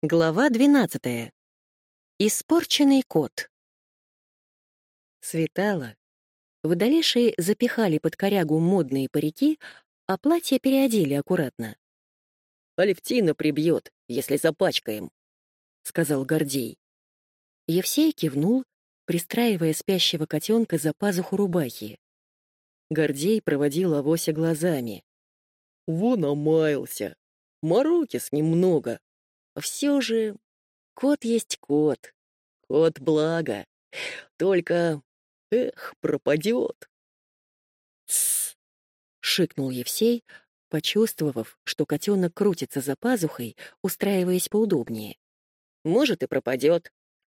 Глава 12. Испорченный кот. Светало. Водолешие запихали под корягу модные парики, а платье переодели аккуратно. «Алевтина прибьет, если запачкаем», — сказал Гордей. Евсей кивнул, пристраивая спящего котенка за пазуху рубахи. Гордей проводил авося глазами. «Вон омаялся. Мороки с ним много. Все же кот есть кот. Кот благо. Только, эх, пропадет. «Тссс!» — шикнул Евсей, почувствовав, что котенок крутится за пазухой, устраиваясь поудобнее. «Может, и пропадет.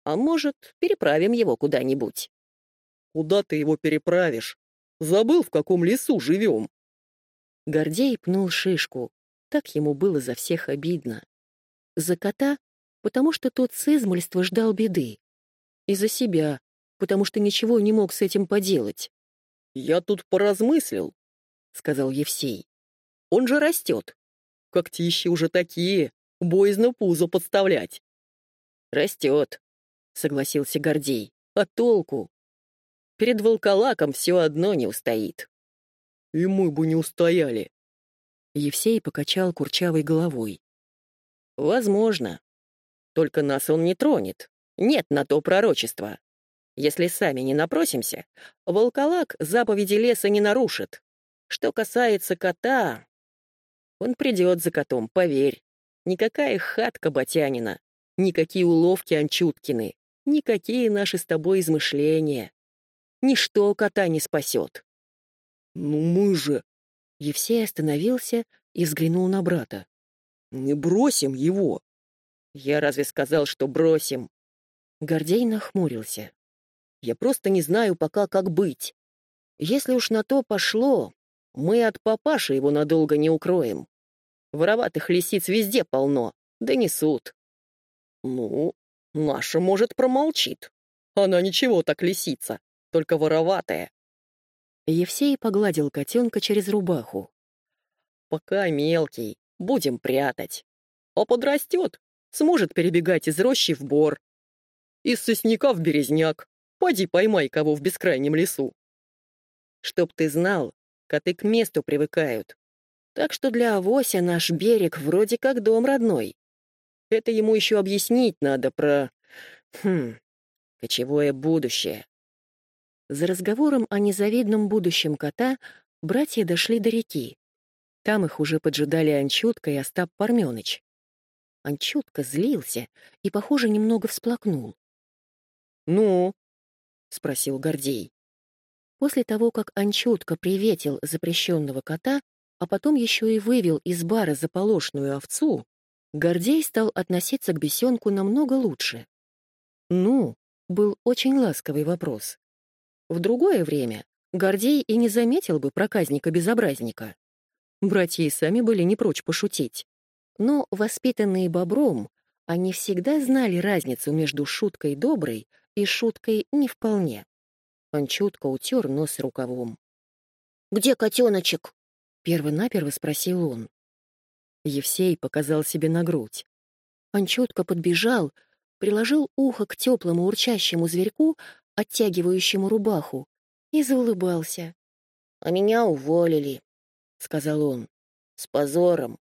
А может, переправим его куда-нибудь». «Куда ты его переправишь? Забыл, в каком лесу живем?» Гордей пнул шишку. Так ему было за всех обидно. За кота, потому что тот с измольства ждал беды. И за себя, потому что ничего не мог с этим поделать. «Я тут поразмыслил», — сказал Евсей. «Он же растет. Когтищи уже такие, боязно пузо подставлять». «Растет», — согласился Гордей. «А толку? Перед волколаком все одно не устоит». «И мы бы не устояли». Евсей покачал курчавой головой. Возможно. Только нас он не тронет. Нет на то пророчества. Если сами не напросимся, волколак заповеди леса не нарушит. Что касается кота, он придет за котом, поверь. Никакая хатка Батянина, никакие уловки Анчуткины, никакие наши с тобой измышления. Ничто кота не спасет. «Ну мы же...» Евсей остановился и взглянул на брата. Не бросим его. Я разве сказал, что бросим? Гордей нахмурился. Я просто не знаю пока, как быть. Если уж на то пошло, мы от папаши его надолго не укроем. Вороватых лисиц везде полно, да несут. Ну, наша, может, промолчит. Она ничего так лисица, только вороватая. Евсей погладил котенка через рубаху. Пока мелкий, будем прятать. А подрастет, сможет перебегать из рощи в бор. Из сосняка в березняк. Поди поймай кого в бескрайнем лесу. Чтоб ты знал, коты к месту привыкают. Так что для Авося наш берег вроде как дом родной. Это ему еще объяснить надо про... Хм... Кочевое будущее. За разговором о незавидном будущем кота братья дошли до реки. Там их уже поджидали Анчутка и Остап Парменыч. Анчутка злился и, похоже, немного всплакнул. «Ну?» — спросил Гордей. После того, как Анчутка приветил запрещенного кота, а потом еще и вывел из бара заполошную овцу, Гордей стал относиться к бесенку намного лучше. «Ну?» — был очень ласковый вопрос. В другое время Гордей и не заметил бы проказника-безобразника. Братья и сами были не прочь пошутить. Но, воспитанные бобром, они всегда знали разницу между шуткой доброй и шуткой не вполне. Он чутко утер нос рукавом. «Где котеночек?» — перво-наперво спросил он. Евсей показал себе на грудь. Он чутко подбежал, приложил ухо к теплому урчащему зверьку, оттягивающему рубаху, и заулыбался. «А меня уволили», — сказал он. «С позором».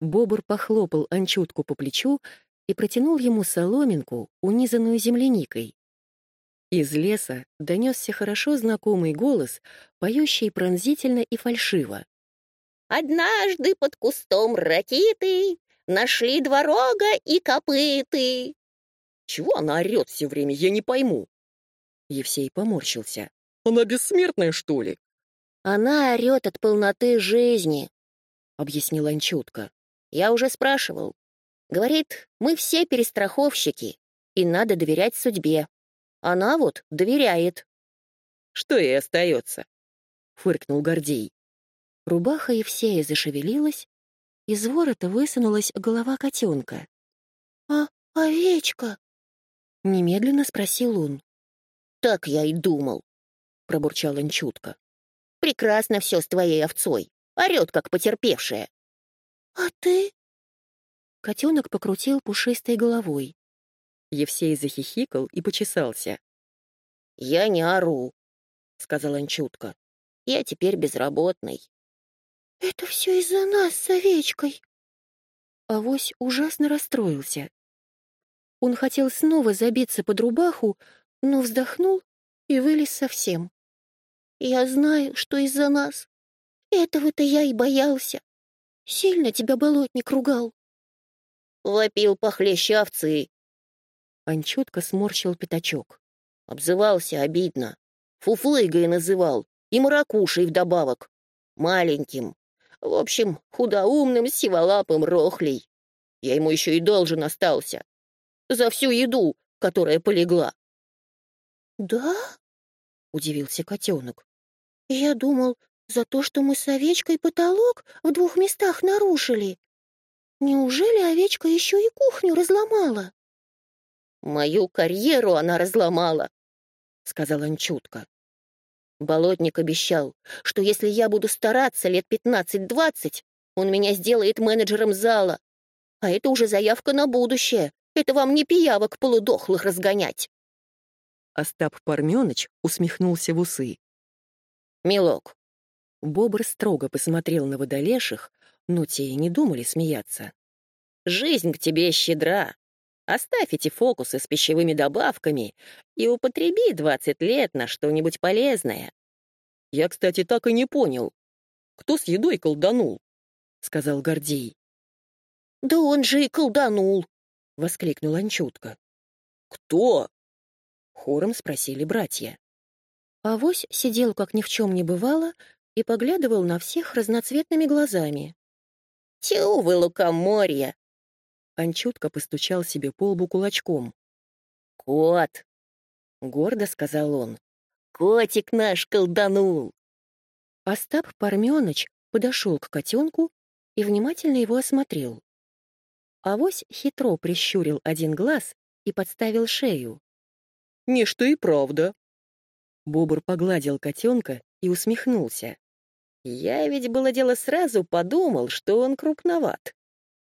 Бобр похлопал Анчутку по плечу и протянул ему соломинку, унизанную земляникой. Из леса донесся хорошо знакомый голос, поющий пронзительно и фальшиво. «Однажды под кустом ракиты нашли дворога и копыты». «Чего она орет все время, я не пойму?» Евсей поморщился. «Она бессмертная, что ли?» «Она орет от полноты жизни», — объяснил Анчутка. «Я уже спрашивал. Говорит, мы все перестраховщики, и надо доверять судьбе. Она вот доверяет». «Что ей остается?» — фыркнул Гордей. Рубаха Евсея зашевелилась, из ворота высунулась голова котенка. «А овечка?» — немедленно спросил он. «Так я и думал», — пробурчал Анчутка. Прекрасно все с твоей овцой. Орет, как потерпевшая. А ты? Котенок покрутил пушистой головой. Евсей захихикал и почесался. «Я не ору», — сказал он чутко. «Я теперь безработный». «Это все из-за нас с овечкой». Авось ужасно расстроился. Он хотел снова забиться под рубаху, но вздохнул и вылез совсем. «Я знаю, что из-за нас. Этого-то я и боялся. Сильно тебя болотник ругал». Вопил похлеще овцы. Анчутка сморщил пятачок. Обзывался обидно. Фуфлыгой называл. И маракушей вдобавок. Маленьким. В общем, худоумным сиволапым рохлей. Я ему еще и должен остался. За всю еду, которая полегла. «Да?» — удивился котенок. «Я думал, за то, что мы с овечкой потолок в двух местах нарушили. Неужели овечка еще и кухню разломала?» «Мою карьеру она разломала», — сказал он чутко. Болотник обещал, что если я буду стараться лет пятнадцать-двадцать, он меня сделает менеджером зала. А это уже заявка на будущее. Это вам не пиявок полудохлых разгонять. Остап Парменыч усмехнулся в усы. «Милок». Бобр строго посмотрел на водолеших, но те и не думали смеяться. «Жизнь к тебе щедра. Оставь эти фокусы с пищевыми добавками и употреби 20 лет на что-нибудь полезное». «Я, кстати, так и не понял. Кто с едой колданул?» — сказал Гордей. «Да он же и колданул!» — воскликнул Анчутка. «Кто?» Хором спросили братья. Авось сидел, как ни в чем не бывало, и поглядывал на всех разноцветными глазами. «Тю вы, лукоморье!» Анчутка постучал себе по лбу кулачком. «Кот!» — гордо сказал он. «Котик наш колданул!» Остап Парменыч подошел к котенку и внимательно его осмотрел. Авось хитро прищурил один глаз и подставил шею. Не что и правда. Бобр погладил котенка и усмехнулся. Я ведь было дело сразу подумал, что он крупноват.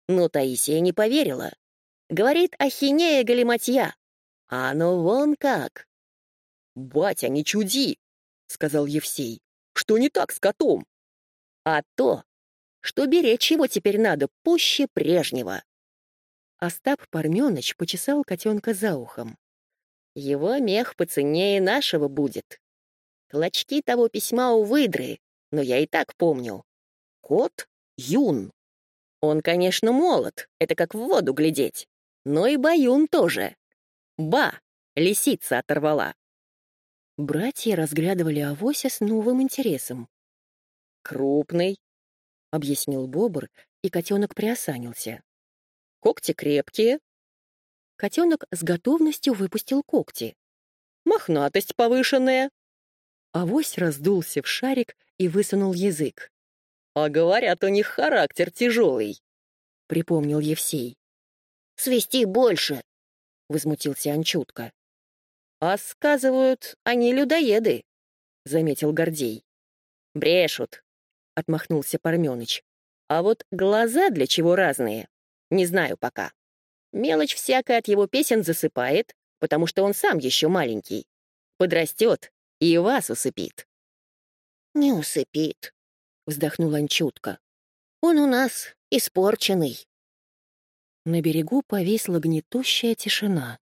Но Таисия не поверила. Говорит, ахинея галиматья. А оно вон как. «Батя, не чуди!» — сказал Евсей. «Что не так с котом?» «А то, что беречь его теперь надо пуще прежнего». Остап Парменыч почесал котенка за ухом. Его мех поценнее нашего будет. Клочки того письма у выдры, но я и так помню. Кот Юн. Он, конечно, молод, это как в воду глядеть. Но и Баюн тоже. Ба, лисица оторвала. Братья разглядывали авося с новым интересом. «Крупный», — объяснил Бобр, и котенок приосанился. «Когти крепкие, Котенок с готовностью выпустил когти. «Мохнатость повышенная!» Авось раздулся в шарик и высунул язык. «А говорят, у них характер тяжелый», — припомнил Евсей. «Свести больше!» — возмутился Анчутка. «А сказывают, они людоеды», — заметил Гордей. «Брешут», — отмахнулся Парменыч. «А вот глаза для чего разные? Не знаю пока». Мелочь всякая от его песен засыпает, потому что он сам еще маленький. Подрастет и вас усыпит. «Не усыпит», — вздохнул Анчутка. «Он у нас испорченный». На берегу повисла гнетущая тишина.